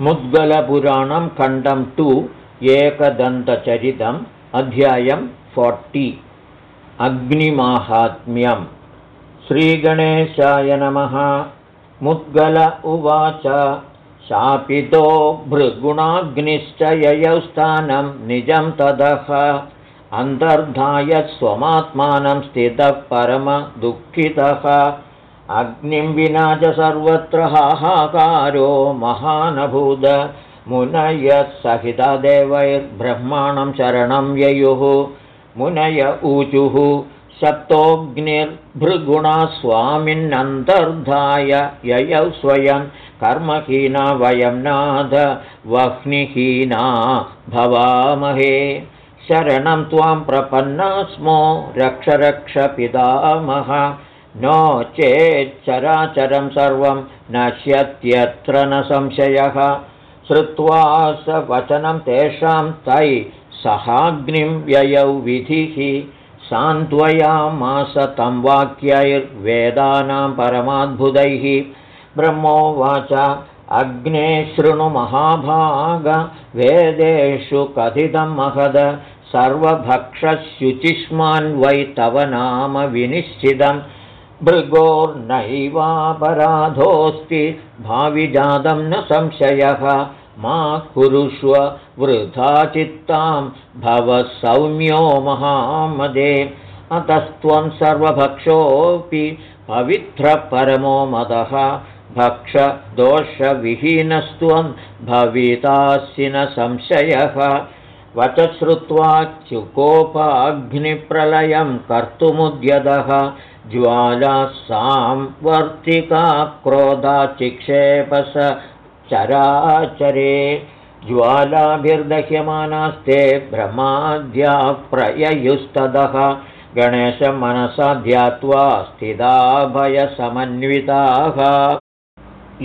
मुद्गलपुराणं खण्डं टु एकदन्तचरितम् अध्यायं फोर्टि। अग्निमाहात्म्यं श्रीगणेशाय नमः। मुद्गल उवाच। शापितो भृगुणाग्निश्च ययौस्थानं निजं तदः अन्तर्धाय स्वमात्मानं स्थितः परमदुःखितः अग्निं विना च सर्वत्र हाहाकारो महानभूद। मुनयः सहितदेवैर्ब्रह्माणं शरणं ययुः। मुनय ऊचुः। सप्तोऽग्निर्भृगुणा स्वामिन्नन्तर्धाय ययौ स्वयं कर्महीना वयं नाथ वह्निहीना भवामहे। शरणं त्वां प्रपन्ना स्मो रक्ष रक्ष पितामह नो चेच्चराचरं सर्वं नश्यत्यत्र न संशयः। श्रुत्वा स वचनं तेषां तै सहाग्निं व्ययौ विधिः। सान्त्वयामास तं वाक्यैर्वेदानां परमाद्भुतैः। ब्रह्मोवाच अग्ने शृणुमहाभाग वेदेषु कथितं महद। सर्वभक्षशुचिष्मान् वै तव नाम विनिश्चितम् भृगोर्नैवापराधोऽस्ति। भाविजातं न संशयः। मा कुरुष्व वृथा चित्तां। भव सौम्यो महामदे। अतस्त्वं सर्वभक्षोऽपि पवित्रपरमो मदः। भक्षदोषविहीनस्त्वं भवितासि न संशयः। वच श्रुत्वा चुकोपाग्निप्रलयं कर्तुमुद्यतः ज्वाला सांवर्तिका क्रोधा चिक्षेपस चराचरे ज्वालाभिर्दह्यमानास्ते ब्रह्माद्याः प्रययुस्तदः गणेशमनसा ध्यात्वा स्थिताभयसमन्विताः।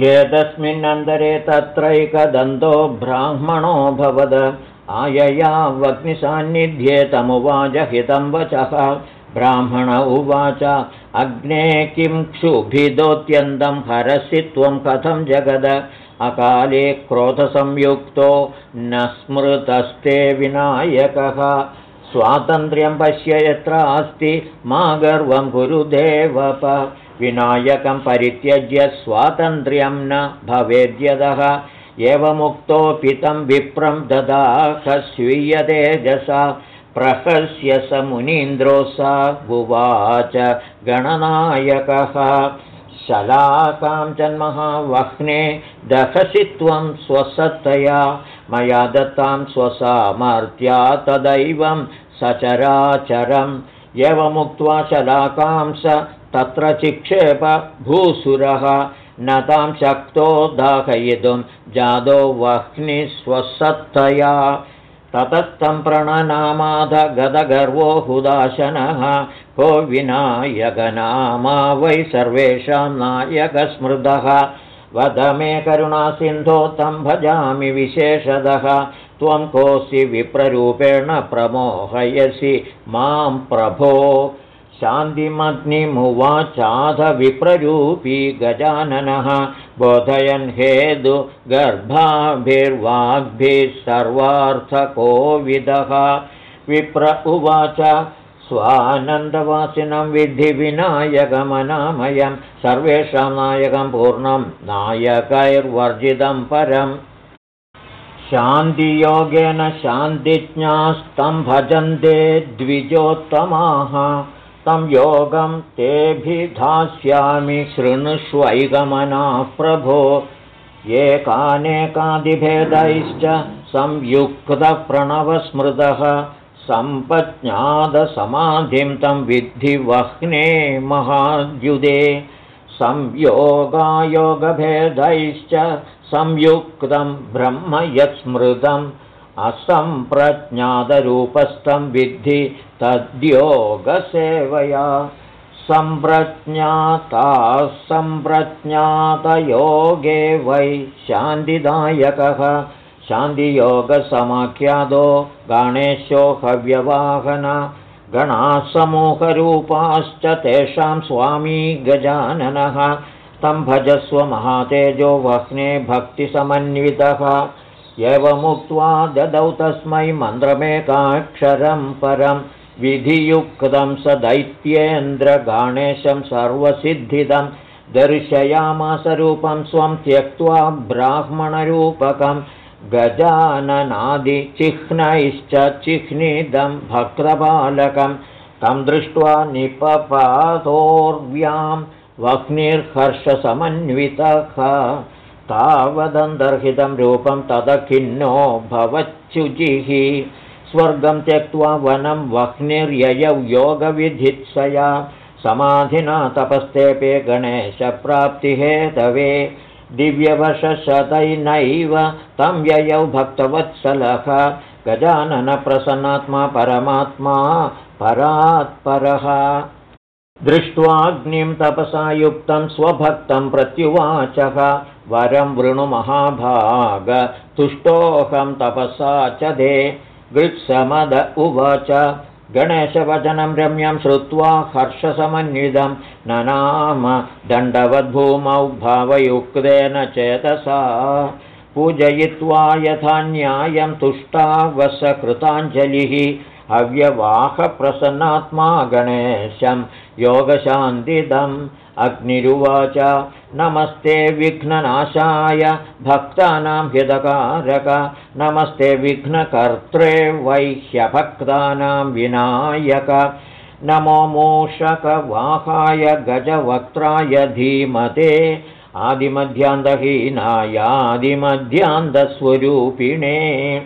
एतस्मिन्नन्तरे तत्रैकदन्तो ब्राह्मणो भवद। आययावग्निसान्निध्ये तमुवाजहितं वचः ब्राह्मण उवाच अग्ने किं क्षुभिदोऽत्यन्तं हरसि त्वं कथं जगद? अकाले क्रोधसंयुक्तो न स्मृतस्ते विनायकः। स्वातन्त्र्यं पश्य यत्र अस्ति मा गर्वं गुरुदेवप। विनायकं परित्यज्य स्वातन्त्र्यं न भवेद्यदः। एवमुक्तोऽपितं विप्रं ददाह स्वीयतेजसा प्रहस्य स मुनीन्द्रो सा बुवाच गणनायकः। शलाकां जन्महावह्ने दहसि त्वं स्वसत्तया। मया दत्तां स्वसामर्थ्या तदैवं सचराचरम्। एवमुक्त्वा शलाकां स तत्र चिक्षेप भूसुरः। न तां शक्तो दाहयितुं जादो वह्निस्वसत्तया ततस्तं प्रणनामाध गदगर्वो हुदाशनः को विनायकनामा वै सर्वेषां नायकस्मृतः वद मे करुणासिन्धो तं भजामि विशेषतः त्वं कोऽसि विप्ररूपेण प्रमोहयसि। मां प्रभो शान्तिमग्निमुवाचाधविप्ररूपी गजाननः बोधयन् हेदु गर्भाभिर्वाग्भिः सर्वार्थकोविदः। विप्र उवाच स्वानन्दवासिनं विनायकमनामयं सर्वेषां नायकं पूर्णं नायकैर्वर्जितं परम्। शान्तियोगेन शान्तिज्ञास्तं भजन्ते द्विजोत्तमाः तं योगं तेऽभिधास्यामि शृणुष्वैगमनाः प्रभो। एकानेकादिभेदैश्च संयुक्तप्रणवस्मृतः सम्पज्ञादसमाधिं तं विद्धि वह्ने महाद्युदे। संयोगायोगभेदैश्च संयुक्तं ब्रह्म यत्स्मृतम् असम्प्रज्ञातरूपस्थं विद्धि तद्योगसेवया। सम्प्रज्ञाताः सम्प्रज्ञातयोगे वै शान्तिदायकः। शान्तियोगसमाख्यातो गणेशो हव्यवाहन। गणासमूहरूपाश्च तेषां स्वामी गजाननः। तं भजस्व महातेजो वह्ने भक्तिसमन्वितः एवमुक्त्वा ददौ तस्मै मन्त्रमेकाक्षरं परं विधियुक्तं स दैत्येन्द्रगाणेशं सर्वसिद्धिदं दर्शयामासरूपं स्वं त्यक्त्वा ब्राह्मणरूपकं गजाननादिचिह्नैश्च चिह्निदं भक्तपालकं तं दृष्ट्वा निपपातोर्व्यां वह्निर्हर्षसमन्वितः तावदन्तर्हितं रूपं तदखिन्नो भवच्युचिः स्वर्गं त्यक्त्वा वनं वह्निर्ययौ योगविधित्सया। समाधिना तपस्तेपे गणेशप्राप्तिहेतवे। दिव्यवशतैनैव तं ययौ भक्तवत्सलः। गजाननप्रसन्नात्मा परमात्मा परात्परः। दृष्ट्वाग्निं तपसा युक्तं स्वभक्तं प्रत्युवाचः वरं वृणुमहाभाग तुष्टोऽहं तपसा च दे। गृत्समद उवाच गणेशवचनं रम्यं श्रुत्वा हर्षसमन्वितं न नाम दण्डवद्भूमौ भावयुक्तेन चेतसा। पूजयित्वा यथा न्यायं तुष्टावसकृताञ्जलिः अव्यवाहप्रसन्नात्मा गणेशं योगशान्तिदम् अग्निरुवाच। नमस्ते विघ्ननाशाय भक्तानां हितकारक। नमस्ते विघ्नकर्त्रे वैह्यभक्तानां विनायक। नमो मूषकवाहाय गजवक्त्राय धीमते। आदिमध्यान्तहीनायादिमध्यान्तस्वरूपिणे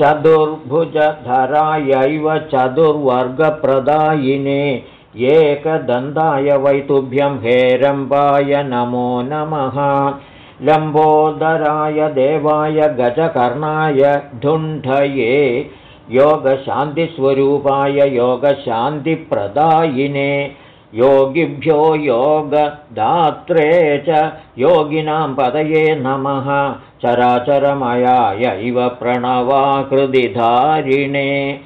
चतुर्भुजधरायैव चतुर्वर्गप्रदायिने एकदन्ताय वैतुभ्यं हेरम्बाय नमो नमः। लम्बोदराय देवाय गजकर्णाय ढुण्ढये योगशान्तिस्वरूपाय योगशान्तिप्रदायिने। योगिभ्यो योगदात्रे च योगिनां पदये नमः चराचरमयायैव प्रणवाकृतिधारिणे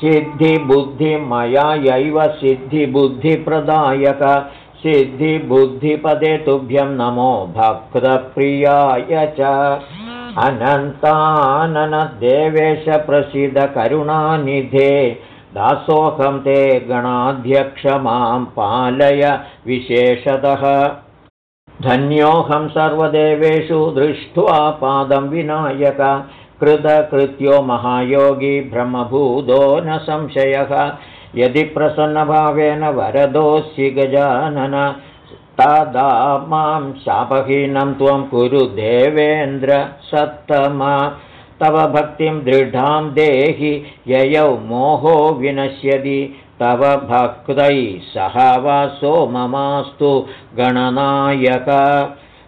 सिद्धिबुद्धिमयायैव सिद्धिबुद्धिप्रदायक। सिद्धिबुद्धिपदे तुभ्यं नमो भक्तप्रियाय च। अनन्ताननदेवेशप्रसिद्धकरुणानिधे दासोऽहं ते गणाध्यक्ष मां पालय विशेषतः धन्योऽहं सर्वदेवेषु दृष्ट्वा पादं विनायक कृतकृत्यो महायोगी ब्रह्मभूतो न संशयः। यदि प्रसन्नभावेन वरदोऽसि गजानन तदा मां शापहीनं त्वं कुरु देवेन्द्र सत्तमा। तव भक्तिं दृढां देहि ययौ मोहो विनश्यति तव भक्तैः सह वासो ममास्तु गणनायक।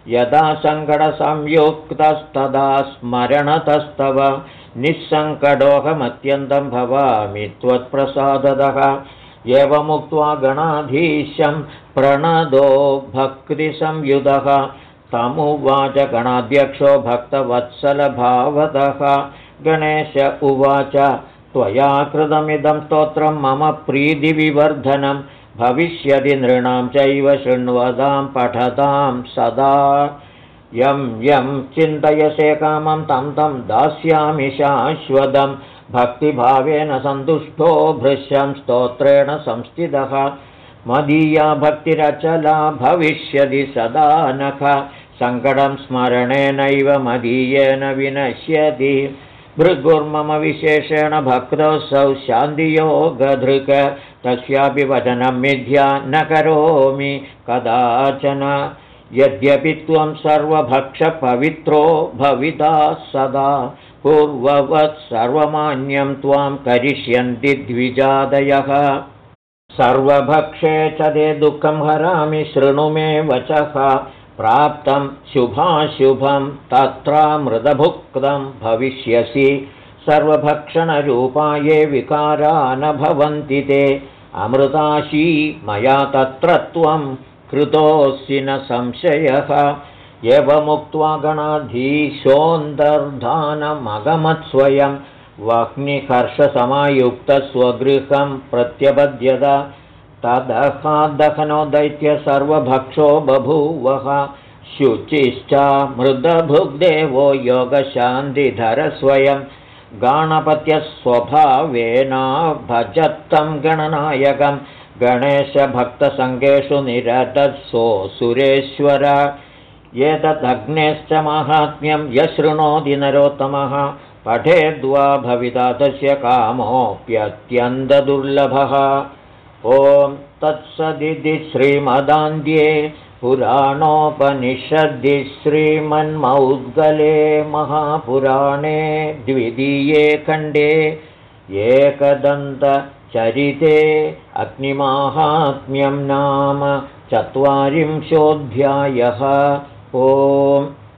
यदा सङ्कटसंयुक्तस्तदा स्मरणतस्तव निःसङ्कटोऽहमत्यन्तं भवामि त्वत्प्रसादतः एवमुक्त्वा गणाधीशं प्रणदो भक्तिसंयुधः। तमुवाच गणाध्यक्षो भक्तवत्सलभावतः गणेश उवाच त्वया कृतमिदं स्तोत्रं मम प्रीतिविवर्धनं भविष्यति नृणां चैव शृण्वतां पठतां सदा। यं यं चिन्तयसे कामं तं तं दास्यामि शाश्वतं। भक्तिभावेन सन्तुष्टो भृश्यं स्तोत्रेण संस्थितः। मदीया भक्तिरचला भविष्यति सदा नख। सङ्कटं स्मरणेनैव मदीयेन विनश्यति भृगुर्मम विशेषेण भक्तोऽसौ शान्तियोगधृक तस्यापि वचनं मिथ्या न करोमि कदाचन। यद्यपि त्वं सर्वभक्षपवित्रो भविता सदा पूर्ववत् सर्वमान्यं त्वां करिष्यन्ति द्विजादयः। सर्वभक्षे च ते दुःखं हरामि शृणु मे वचः प्राप्तं शुभाशुभं तत्रामृतभुक्तं भविष्यसि सर्वभक्षणरूपाये विकारा न भवन्ति ते। अमृताशी मया तत्र त्वं कृतोऽसि न संशयः। एवमुक्त्वा गणाधीशोऽन्तर्धानमगमत्स्वयं वह्निकर्षसमायुक्तस्वगृहं प्रत्यपद्यत तदहादहनो दैत्य सर्वभक्षो बभूवः शुचिश्च मृदभुग्देवो योगशान्तिधरस्वयं गाणपत्यस्वभावेन भजत्तं गणनायकं। गणेशभक्तसङ्गेषु निरतत्सो सुरेश्वर। एतदग्नेश्च माहात्म्यं यशृणोति नरोत्तमः। पठेद्वा भविता तस्य कामोऽप्यत्यन्तदुर्लभः ॐ तत्सदिति श्रीमदान्ध्ये पुराणोपनिषद्दि श्रीमन्मौद्गले महापुराणे द्वितीये खण्डे एकदन्तचरिते अग्निमाहात्म्यं नाम चत्वारिंशोऽध्यायः। ओम्